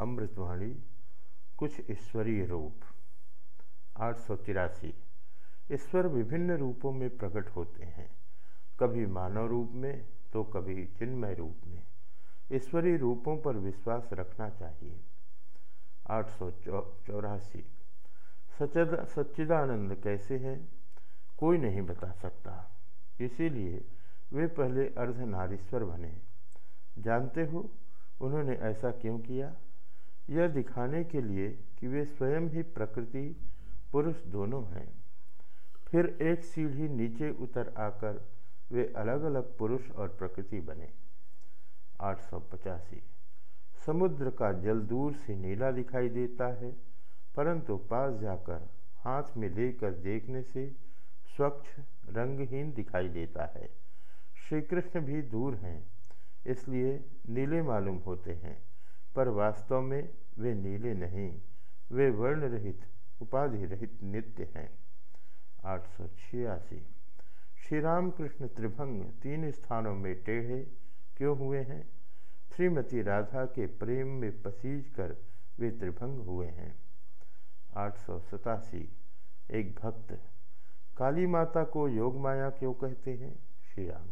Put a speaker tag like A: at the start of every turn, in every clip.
A: अमृतवाणी, कुछ ईश्वरीय रूप। आठ सौ तिरासी। ईश्वर विभिन्न रूपों में प्रकट होते हैं। कभी मानव रूप में तो कभी चिन्मय रूप में। ईश्वरीय रूपों पर विश्वास रखना चाहिए। आठ सौ चौरासी। सच्चिदानंद कैसे हैं? कोई नहीं बता सकता। इसीलिए वे पहले अर्धनारीश्वर बने। जानते हो, उन्होंने ऐसा क्यों किया? यह दिखाने के लिए कि वे स्वयं ही प्रकृति, पुरुष दोनों हैं। फिर एक सीढ़ी नीचे उतर आकर वे अलग अलग पुरुष और प्रकृति बने। आठ सौ पचासी। समुद्र का जल दूर से नीला दिखाई देता है, परंतु पास जाकर हाथ में लेकर देखने से स्वच्छ, रंगहीन दिखाई देता है। श्री कृष्ण भी दूर हैं, इसलिए नीले मालूम होते हैं। पर वास्तव में वे नीले नहीं, वे वर्ण रहित उपाधि रहित नित्य हैं। आठ सौ छियासी। श्री रामकृष्ण त्रिभंग तीन स्थानों में टेढ़े क्यों हुए हैं? श्रीमती राधा के प्रेम में पसीज कर वे त्रिभंग हुए हैं। आठ सौ सतासी। एक भक्त, काली माता को योग माया क्यों कहते हैं? श्री राम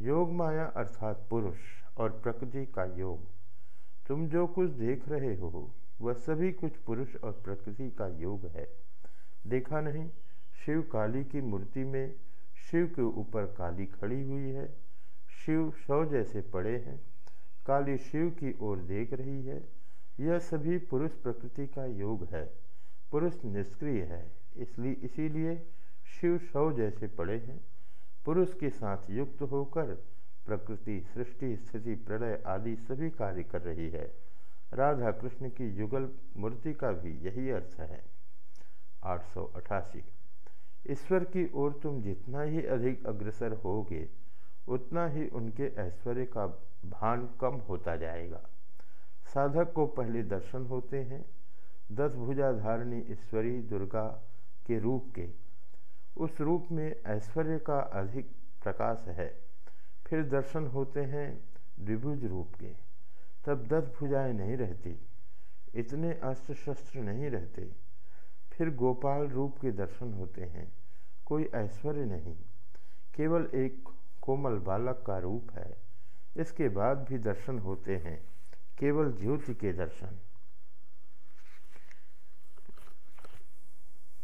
A: योग माया अर्थात पुरुष और प्रकृति का योग। तुम जो कुछ देख रहे हो, वह सभी कुछ पुरुष और प्रकृति का योग है। देखा नहीं, शिव काली की मूर्ति में शिव के ऊपर काली खड़ी हुई है। शिव सौ जैसे पड़े हैं, काली शिव की ओर देख रही है। यह सभी पुरुष प्रकृति का योग है। पुरुष निष्क्रिय है इसलिए इसीलिए शिव सौ जैसे पड़े हैं। पुरुष के साथ युक्त होकर प्रकृति, सृष्टि, स्थिति, प्रलय आदि सभी कार्य कर रही है। राधा कृष्ण की युगल मूर्ति का भी यही अर्थ है। आठ सौ अठासी। ईश्वर की ओर तुम जितना ही अधिक अग्रसर होगे, उतना ही उनके ऐश्वर्य का भान कम होता जाएगा। साधक को पहले दर्शन होते हैं। दस भुजा धारणी ईश्वरी दुर्गा के रूप के। उस रूप में ऐश्वर्य का अधिक प्रकाश है। फिर दर्शन होते हैं द्विभुज रूप के। तब दस भुजाएँ नहीं रहती, इतने अस्त्र शस्त्र नहीं रहते। फिर गोपाल रूप के दर्शन होते हैं, कोई ऐश्वर्य नहीं। केवल एक कोमल बालक का रूप है, इसके बाद भी दर्शन होते हैं, केवल ज्योति के दर्शन।